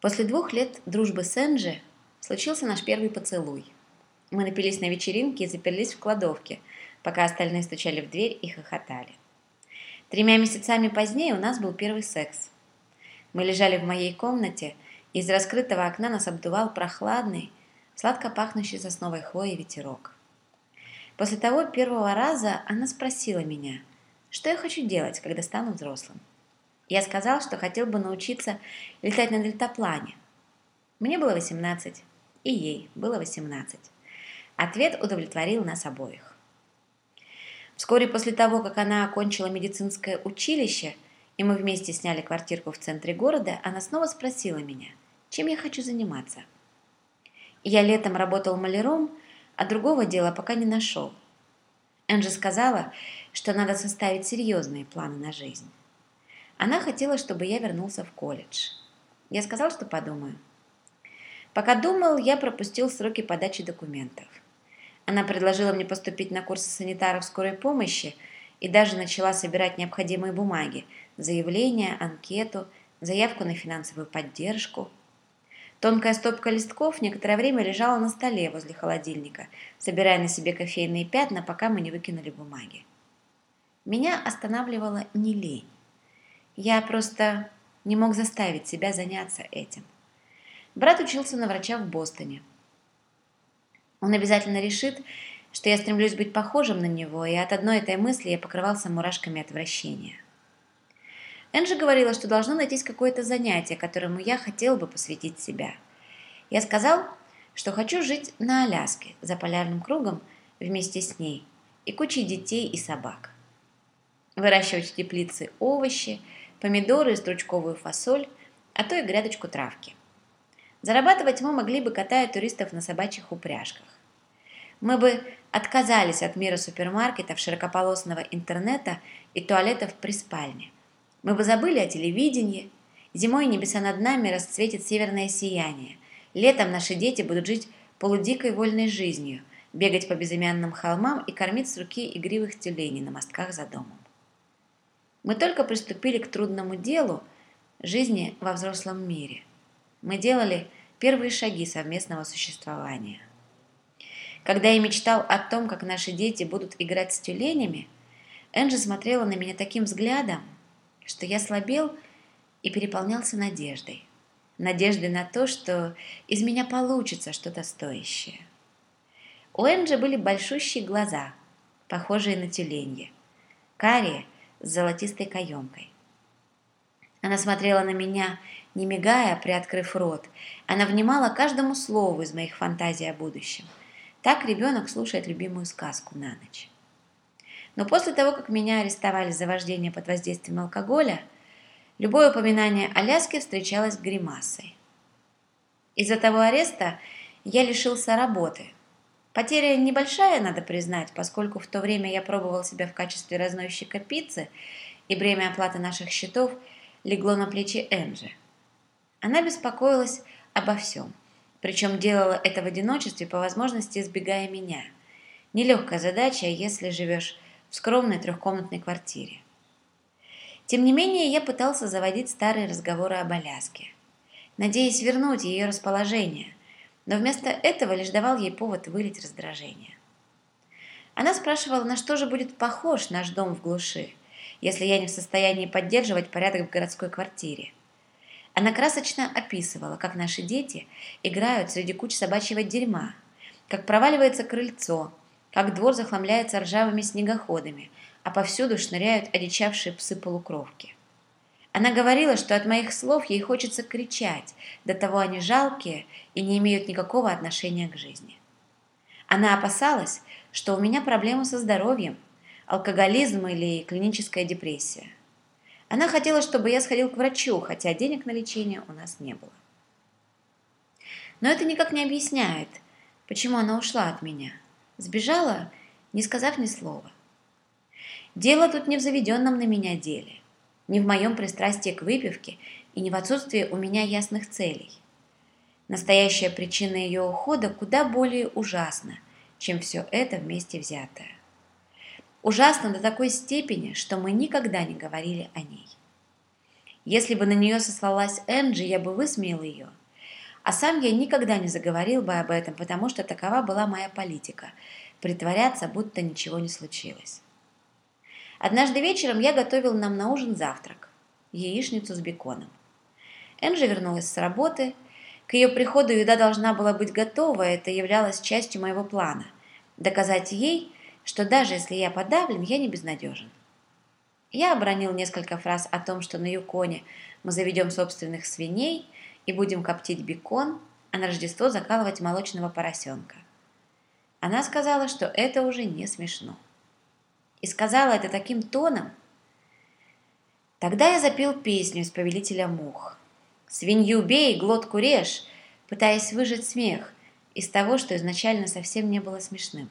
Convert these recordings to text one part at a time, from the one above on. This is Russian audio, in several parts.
После двух лет дружбы с Энджи случился наш первый поцелуй. Мы напились на вечеринке и заперлись в кладовке, пока остальные стучали в дверь и хохотали. Тремя месяцами позднее у нас был первый секс. Мы лежали в моей комнате, и из раскрытого окна нас обдувал прохладный, сладко пахнущий сосновой хвоей ветерок. После того первого раза она спросила меня, что я хочу делать, когда стану взрослым. Я сказал, что хотел бы научиться летать на дельтаплане. Мне было 18, и ей было 18. Ответ удовлетворил нас обоих. Вскоре после того, как она окончила медицинское училище, и мы вместе сняли квартирку в центре города, она снова спросила меня, чем я хочу заниматься. Я летом работал маляром, а другого дела пока не нашел. Энджи сказала, что надо составить серьезные планы на жизнь. Она хотела, чтобы я вернулся в колледж. Я сказал, что подумаю. Пока думал, я пропустил сроки подачи документов. Она предложила мне поступить на курсы санитаров скорой помощи и даже начала собирать необходимые бумаги, заявление, анкету, заявку на финансовую поддержку. Тонкая стопка листков некоторое время лежала на столе возле холодильника, собирая на себе кофейные пятна, пока мы не выкинули бумаги. Меня останавливала не лень. Я просто не мог заставить себя заняться этим. Брат учился на врача в Бостоне. Он обязательно решит, что я стремлюсь быть похожим на него, и от одной этой мысли я покрывался мурашками отвращения. Энджи говорила, что должно найтись какое-то занятие, которому я хотел бы посвятить себя. Я сказал, что хочу жить на Аляске, за полярным кругом, вместе с ней, и кучей детей и собак. Выращивать в теплице овощи – помидоры стручковую фасоль, а то и грядочку травки. Зарабатывать мы могли бы, катая туристов на собачьих упряжках. Мы бы отказались от мира супермаркетов, широкополосного интернета и туалетов при спальне. Мы бы забыли о телевидении. Зимой небеса над нами расцветит северное сияние. Летом наши дети будут жить полудикой вольной жизнью, бегать по безымянным холмам и кормить с руки игривых тюленей на мостках за домом. Мы только приступили к трудному делу жизни во взрослом мире. Мы делали первые шаги совместного существования. Когда я мечтал о том, как наши дети будут играть с тюленями, Энджи смотрела на меня таким взглядом, что я слабел и переполнялся надеждой. Надеждой на то, что из меня получится что-то стоящее. У Энджи были большущие глаза, похожие на тюленья. Карие – с золотистой каемкой. Она смотрела на меня, не мигая, приоткрыв рот. Она внимала каждому слову из моих фантазий о будущем. Так ребенок слушает любимую сказку на ночь. Но после того, как меня арестовали за вождение под воздействием алкоголя, любое упоминание Аляски встречалось гримасой. Из-за того ареста я лишился работы – Потеря небольшая, надо признать, поскольку в то время я пробовал себя в качестве разносчика пиццы, и бремя оплаты наших счетов легло на плечи Энджи. Она беспокоилась обо всем, причем делала это в одиночестве, по возможности избегая меня. Нелегкая задача, если живешь в скромной трехкомнатной квартире. Тем не менее, я пытался заводить старые разговоры об Аляске, надеясь вернуть ее расположение – но вместо этого лишь давал ей повод вылить раздражение. Она спрашивала, на что же будет похож наш дом в глуши, если я не в состоянии поддерживать порядок в городской квартире. Она красочно описывала, как наши дети играют среди куч собачьего дерьма, как проваливается крыльцо, как двор захламляется ржавыми снегоходами, а повсюду шныряют одичавшие псы-полукровки. Она говорила, что от моих слов ей хочется кричать, до того они жалкие и не имеют никакого отношения к жизни. Она опасалась, что у меня проблемы со здоровьем, алкоголизм или клиническая депрессия. Она хотела, чтобы я сходил к врачу, хотя денег на лечение у нас не было. Но это никак не объясняет, почему она ушла от меня. Сбежала, не сказав ни слова. Дело тут не в заведенном на меня деле не в моем пристрастии к выпивке и не в отсутствии у меня ясных целей. Настоящая причина ее ухода куда более ужасна, чем все это вместе взятое. Ужасно до такой степени, что мы никогда не говорили о ней. Если бы на нее сослалась Энджи, я бы высмеял ее. А сам я никогда не заговорил бы об этом, потому что такова была моя политика – притворяться, будто ничего не случилось. Однажды вечером я готовил нам на ужин завтрак – яичницу с беконом. Энджи вернулась с работы. К ее приходу еда должна была быть готова, это являлось частью моего плана – доказать ей, что даже если я подавлен, я не безнадежен. Я обронил несколько фраз о том, что на Юконе мы заведем собственных свиней и будем коптить бекон, а на Рождество закалывать молочного поросенка. Она сказала, что это уже не смешно. И сказала это таким тоном. Тогда я запел песню из «Повелителя мух». «Свинью бей, глотку режь», пытаясь выжать смех из того, что изначально совсем не было смешным.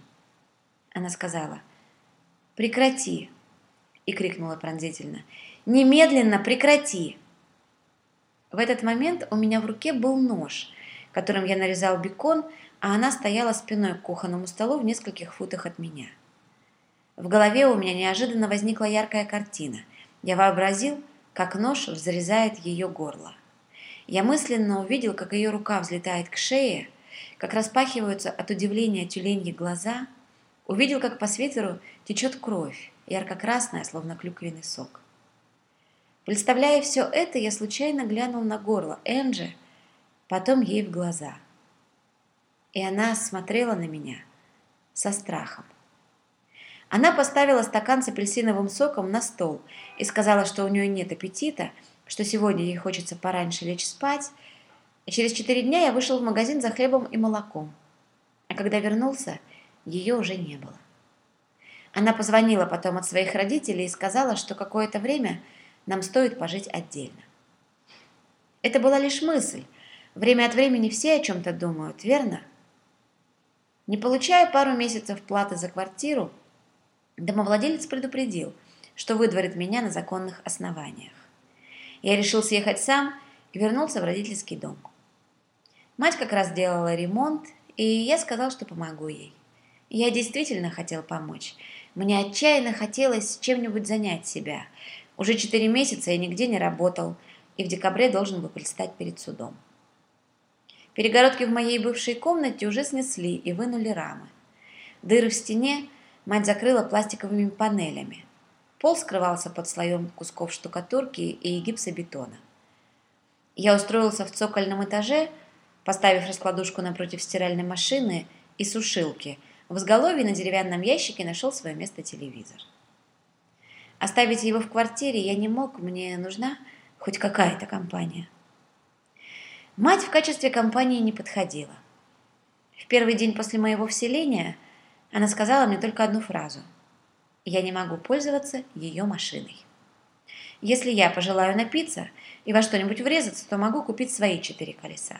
Она сказала «Прекрати», и крикнула пронзительно. «Немедленно прекрати!» В этот момент у меня в руке был нож, которым я нарезал бекон, а она стояла спиной к кухонному столу в нескольких футах от меня. В голове у меня неожиданно возникла яркая картина. Я вообразил, как нож взрезает ее горло. Я мысленно увидел, как ее рука взлетает к шее, как распахиваются от удивления тюленьи глаза, увидел, как по светеру течет кровь, ярко-красная, словно клюквенный сок. Представляя все это, я случайно глянул на горло Энджи, потом ей в глаза. И она смотрела на меня со страхом. Она поставила стакан с апельсиновым соком на стол и сказала, что у нее нет аппетита, что сегодня ей хочется пораньше лечь спать. И через четыре дня я вышел в магазин за хлебом и молоком. А когда вернулся, ее уже не было. Она позвонила потом от своих родителей и сказала, что какое-то время нам стоит пожить отдельно. Это была лишь мысль. Время от времени все о чем-то думают, верно? Не получая пару месяцев платы за квартиру, домовладелец предупредил, что выдворит меня на законных основаниях. Я решил съехать сам и вернулся в родительский дом. Мать как раз делала ремонт, и я сказал, что помогу ей. Я действительно хотел помочь – мне отчаянно хотелось чем-нибудь занять себя. Уже четыре месяца я нигде не работал, и в декабре должен был предстать перед судом. Перегородки в моей бывшей комнате уже снесли и вынули рамы. Дыры в стене мать закрыла пластиковыми панелями. Пол скрывался под слоем кусков штукатурки и гипсобетона. Я устроился в цокольном этаже, поставив раскладушку напротив стиральной машины и сушилки – в изголовье на деревянном ящике нашел свое место телевизор. Оставить его в квартире я не мог, мне нужна хоть какая-то компания. Мать в качестве компании не подходила. В первый день после моего вселения она сказала мне только одну фразу. Я не могу пользоваться ее машиной. Если я пожелаю напиться и во что-нибудь врезаться, то могу купить свои четыре колеса.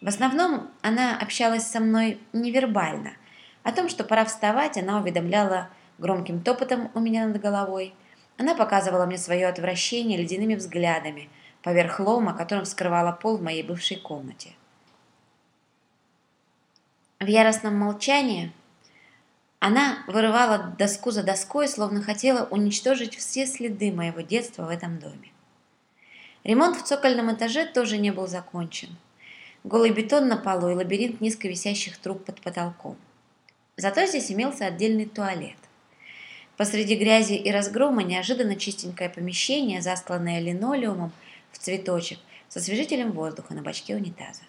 В основном она общалась со мной невербально – о том, что пора вставать, она уведомляла громким топотом у меня над головой. Она показывала мне свое отвращение ледяными взглядами поверх лома, которым скрывала пол в моей бывшей комнате. В яростном молчании она вырывала доску за доской, словно хотела уничтожить все следы моего детства в этом доме. Ремонт в цокольном этаже тоже не был закончен. Голый бетон на полу и лабиринт низко висящих труб под потолком. Зато здесь имелся отдельный туалет. Посреди грязи и разгрома неожиданно чистенькое помещение, застланное линолеумом в цветочек, со освежителем воздуха на бачке унитаза.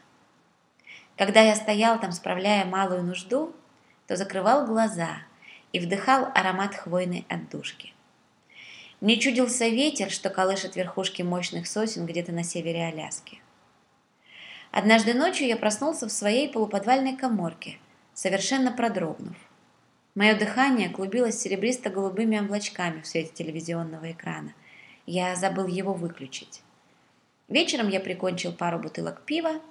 Когда я стоял там, справляя малую нужду, то закрывал глаза и вдыхал аромат хвойной отдушки. Мне чудился ветер, что колышет верхушки мощных сосен где-то на севере Аляски. Однажды ночью я проснулся в своей полуподвальной коморке – совершенно продрогнув. Мое дыхание клубилось серебристо-голубыми облачками в свете телевизионного экрана. Я забыл его выключить. Вечером я прикончил пару бутылок пива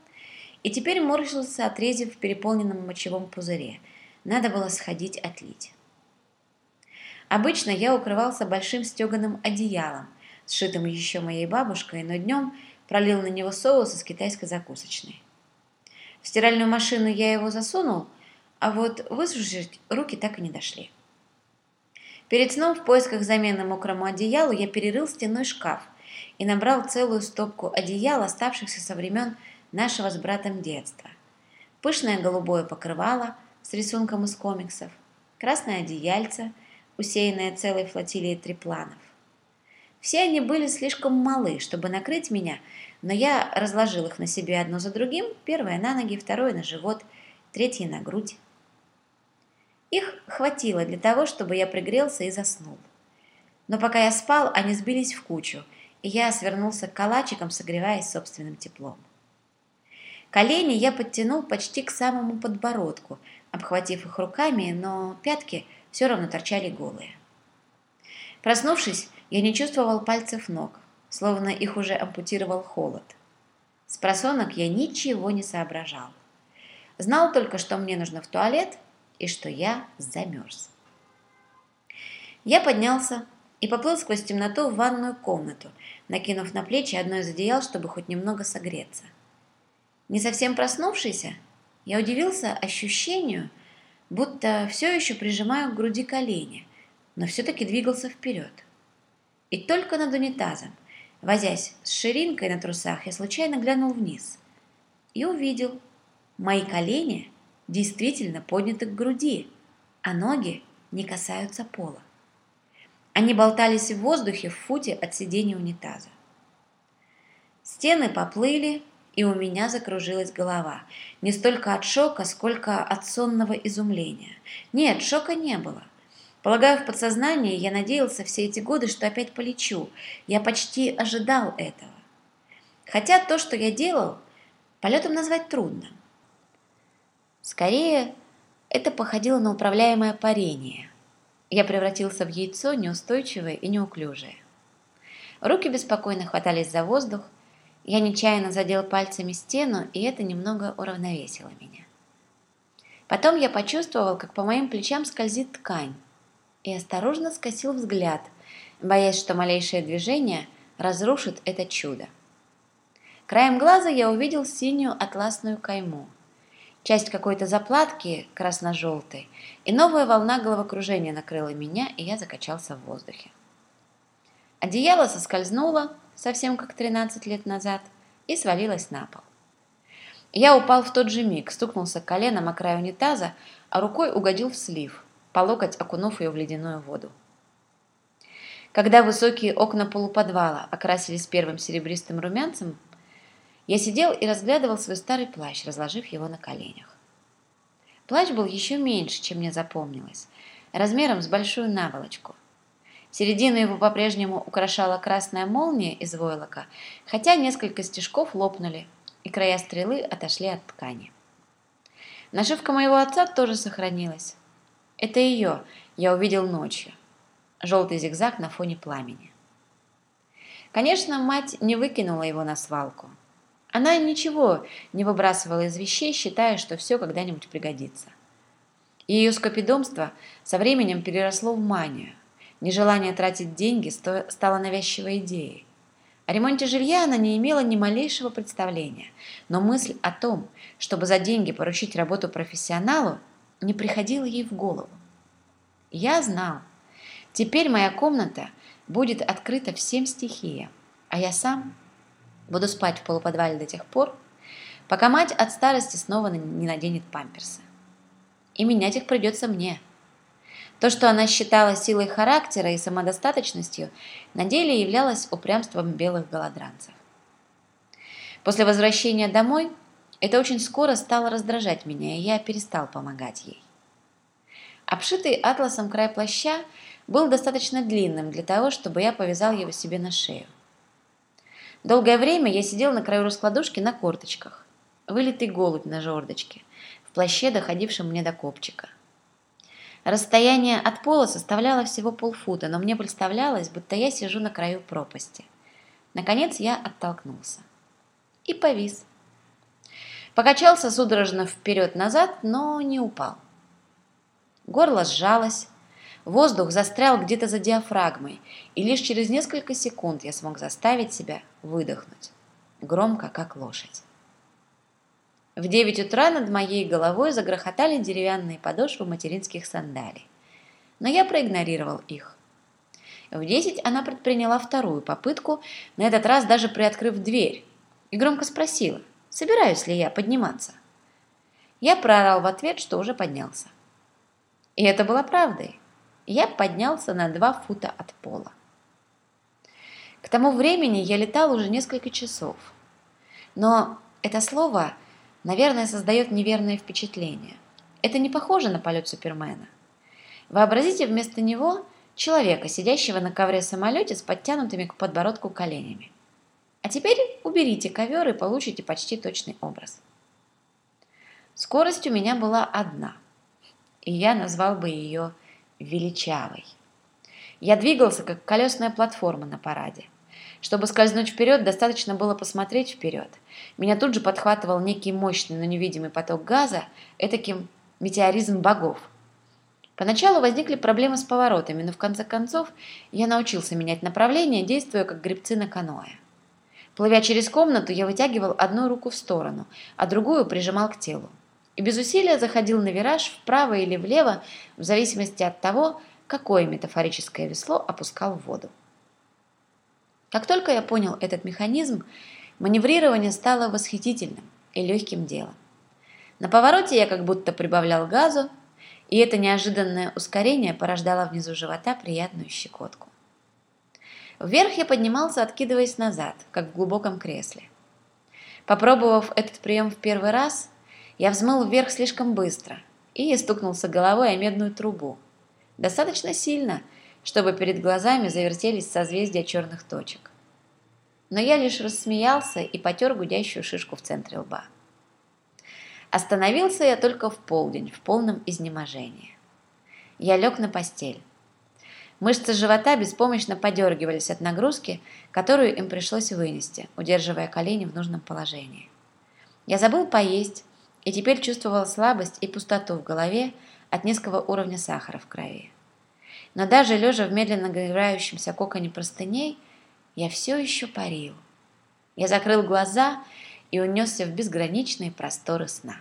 и теперь морщился, отрезив в переполненном мочевом пузыре. Надо было сходить отлить. Обычно я укрывался большим стеганым одеялом, сшитым еще моей бабушкой, но днем пролил на него соус из китайской закусочной. В стиральную машину я его засунул, а вот высушить руки так и не дошли. Перед сном в поисках замены мокрому одеялу я перерыл стенной шкаф и набрал целую стопку одеял, оставшихся со времен нашего с братом детства. Пышное голубое покрывало с рисунком из комиксов, красное одеяльце, усеянное целой флотилией трипланов. Все они были слишком малы, чтобы накрыть меня, но я разложил их на себе одно за другим, первое на ноги, второе на живот, третье на грудь. Их хватило для того, чтобы я пригрелся и заснул. Но пока я спал, они сбились в кучу, и я свернулся калачиком, согреваясь собственным теплом. Колени я подтянул почти к самому подбородку, обхватив их руками, но пятки все равно торчали голые. Проснувшись, я не чувствовал пальцев ног, словно их уже ампутировал холод. С просонок я ничего не соображал. Знал только, что мне нужно в туалет и что я замерз. Я поднялся и поплыл сквозь темноту в ванную комнату, накинув на плечи одно из одеял, чтобы хоть немного согреться. Не совсем проснувшийся, я удивился ощущению, будто все еще прижимаю к груди колени, но все-таки двигался вперед. И только над унитазом, возясь с ширинкой на трусах, я случайно глянул вниз и увидел, мои колени действительно подняты к груди, а ноги не касаются пола. Они болтались в воздухе в футе от сидения унитаза. Стены поплыли, и у меня закружилась голова. Не столько от шока, сколько от сонного изумления. Нет, шока не было. Полагаю, в подсознании я надеялся все эти годы, что опять полечу. Я почти ожидал этого. Хотя то, что я делал, полетом назвать трудно. Скорее, это походило на управляемое парение. Я превратился в яйцо неустойчивое и неуклюжее. Руки беспокойно хватались за воздух, я нечаянно задел пальцами стену, и это немного уравновесило меня. Потом я почувствовал, как по моим плечам скользит ткань, и осторожно скосил взгляд, боясь, что малейшее движение разрушит это чудо. Краем глаза я увидел синюю атласную кайму, часть какой-то заплатки красно-желтой, и новая волна головокружения накрыла меня, и я закачался в воздухе. Одеяло соскользнуло, совсем как 13 лет назад, и свалилась на пол. Я упал в тот же миг, стукнулся коленом о край унитаза, а рукой угодил в слив, по локоть окунув ее в ледяную воду. Когда высокие окна полуподвала окрасились первым серебристым румянцем, я сидел и разглядывал свой старый плащ, разложив его на коленях. Плащ был еще меньше, чем мне запомнилось, размером с большую наволочку – Середину его по-прежнему украшала красная молния из войлока, хотя несколько стежков лопнули, и края стрелы отошли от ткани. Нашивка моего отца тоже сохранилась. Это ее я увидел ночью. Желтый зигзаг на фоне пламени. Конечно, мать не выкинула его на свалку. Она ничего не выбрасывала из вещей, считая, что все когда-нибудь пригодится. Ее скопидомство со временем переросло в манию – Нежелание тратить деньги стало навязчивой идеей. О ремонте жилья она не имела ни малейшего представления, но мысль о том, чтобы за деньги поручить работу профессионалу, не приходила ей в голову. Я знал, теперь моя комната будет открыта всем стихиям, а я сам буду спать в полуподвале до тех пор, пока мать от старости снова не наденет памперсы. И менять их придется мне – то, что она считала силой характера и самодостаточностью, на деле являлось упрямством белых голодранцев. После возвращения домой это очень скоро стало раздражать меня, и я перестал помогать ей. Обшитый атласом край плаща был достаточно длинным для того, чтобы я повязал его себе на шею. Долгое время я сидел на краю раскладушки на корточках, вылитый голубь на жердочке, в плаще, доходившем мне до копчика. Расстояние от пола составляло всего полфута, но мне представлялось, будто я сижу на краю пропасти. Наконец я оттолкнулся. И повис. Покачался судорожно вперед-назад, но не упал. Горло сжалось, воздух застрял где-то за диафрагмой, и лишь через несколько секунд я смог заставить себя выдохнуть, громко, как лошадь. В девять утра над моей головой загрохотали деревянные подошвы материнских сандалий. Но я проигнорировал их. В десять она предприняла вторую попытку, на этот раз даже приоткрыв дверь, и громко спросила, собираюсь ли я подниматься. Я проорал в ответ, что уже поднялся. И это было правдой. Я поднялся на два фута от пола. К тому времени я летал уже несколько часов. Но это слово, наверное, создает неверное впечатление. Это не похоже на полет Супермена. Вообразите вместо него человека, сидящего на ковре самолете с подтянутыми к подбородку коленями. А теперь уберите ковер и получите почти точный образ. Скорость у меня была одна, и я назвал бы ее величавой. Я двигался, как колесная платформа на параде. Чтобы скользнуть вперед, достаточно было посмотреть вперед. Меня тут же подхватывал некий мощный, но невидимый поток газа, этаким метеоризм богов. Поначалу возникли проблемы с поворотами, но в конце концов я научился менять направление, действуя как гребцы на каноэ. Плывя через комнату, я вытягивал одну руку в сторону, а другую прижимал к телу. И без усилия заходил на вираж вправо или влево, в зависимости от того, какое метафорическое весло опускал в воду. Как только я понял этот механизм, маневрирование стало восхитительным и легким делом. На повороте я как будто прибавлял газу, и это неожиданное ускорение порождало внизу живота приятную щекотку. Вверх я поднимался, откидываясь назад, как в глубоком кресле. Попробовав этот прием в первый раз, я взмыл вверх слишком быстро и стукнулся головой о медную трубу. Достаточно сильно – чтобы перед глазами завертелись созвездия черных точек. Но я лишь рассмеялся и потер гудящую шишку в центре лба. Остановился я только в полдень, в полном изнеможении. Я лег на постель. Мышцы живота беспомощно подергивались от нагрузки, которую им пришлось вынести, удерживая колени в нужном положении. Я забыл поесть и теперь чувствовал слабость и пустоту в голове от низкого уровня сахара в крови. Но даже лежа в медленно нагревающемся коконе простыней, я все еще парил. Я закрыл глаза и унесся в безграничные просторы сна.